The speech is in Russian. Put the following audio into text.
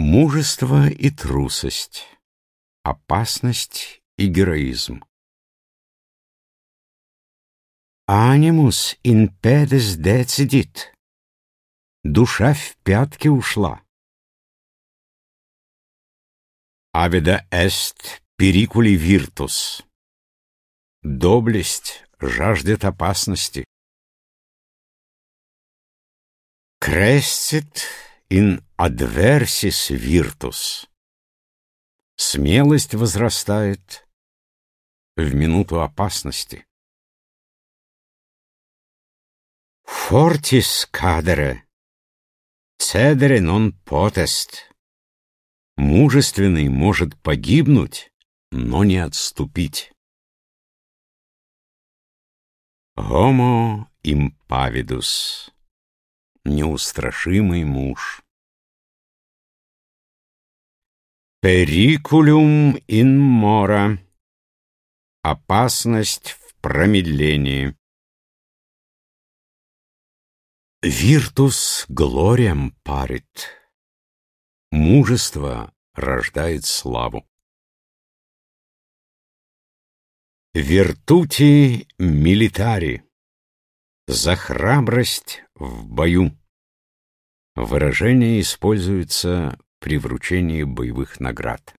Мужество и трусость, опасность и героизм. Анимус pedes decidit. Душа в пятки ушла. Авида est periculi virtus. Доблесть жаждет опасности. Crescit in adversis virtus. Смелость возрастает в минуту опасности. Fortis cadere, cedere non potest. Мужественный может погибнуть, но не отступить. Homo impavidus неустрашимый муж. Перикулюм ин мора. Опасность в промедлении. Виртус глориям парит. Мужество рождает славу. Вертути милитари. За храбрость в бою. Выражение используется при вручении боевых наград.